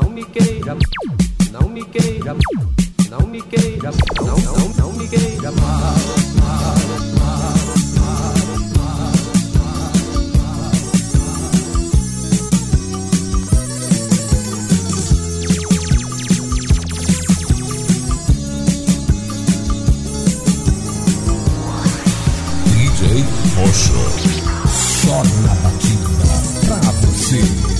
não me queira, não me queira, não me queira, não, não, não me queira mal. DJ Rocha, só na batida pra você.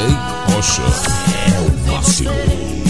DJ é o máximo.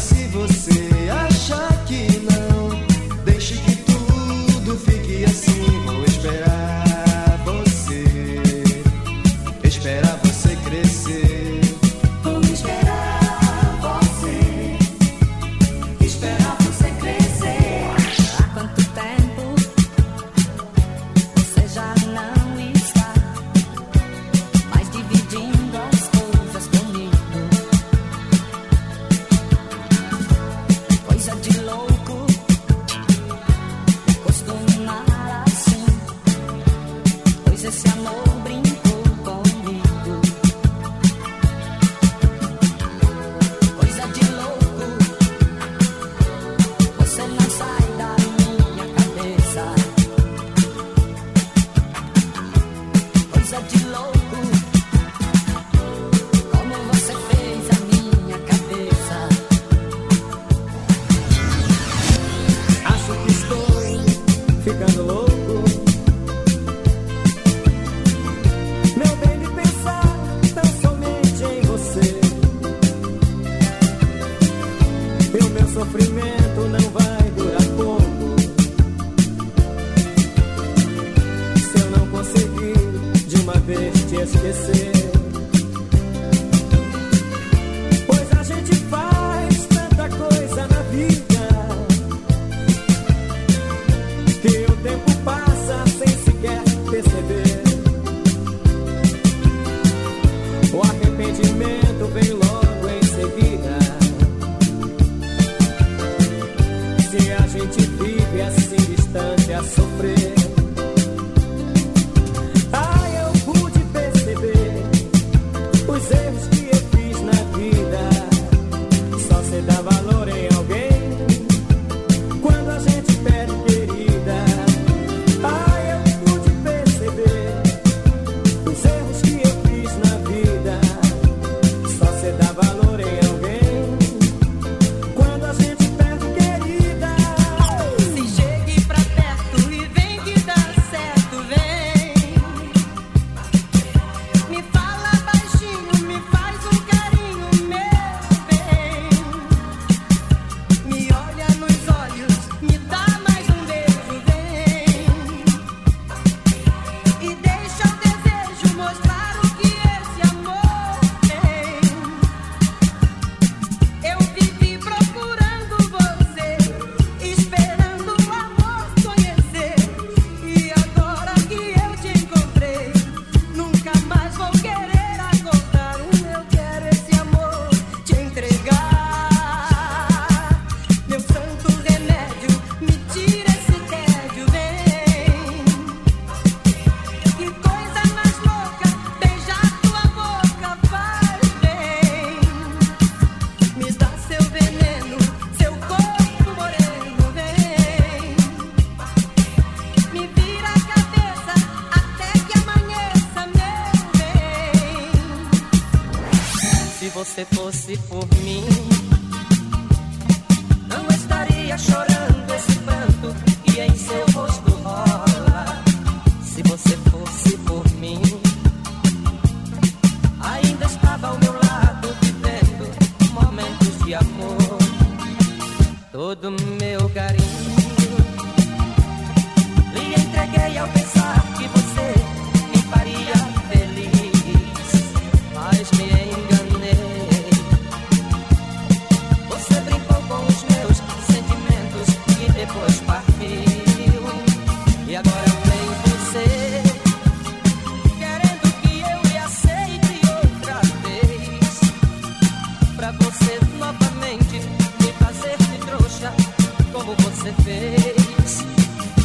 se você esquecer. Você fosse por mim, não estaria chorando esse pranto que em seu rosto rola. Se você fosse por mim, ainda estava ao meu lado vivendo momentos de amor. Todo meu carinho você fez.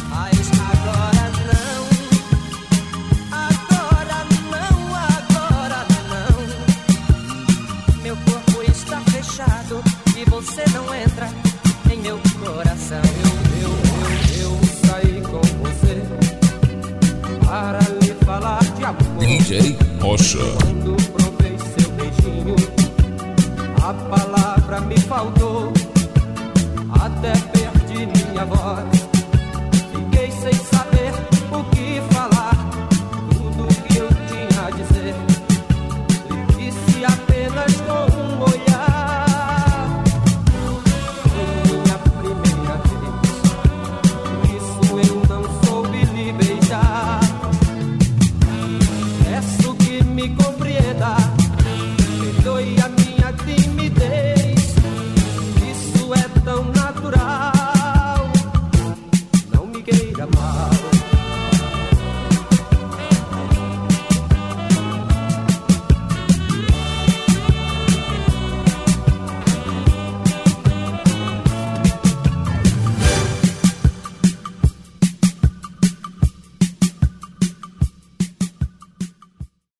Mas agora não, agora não, agora não. Meu corpo está fechado e você não entra em meu coração. Eu, eu, eu saí com você para lhe falar de amor. DJ Rocha. Quando provei seu beijinho, a palavra me faltou, voz.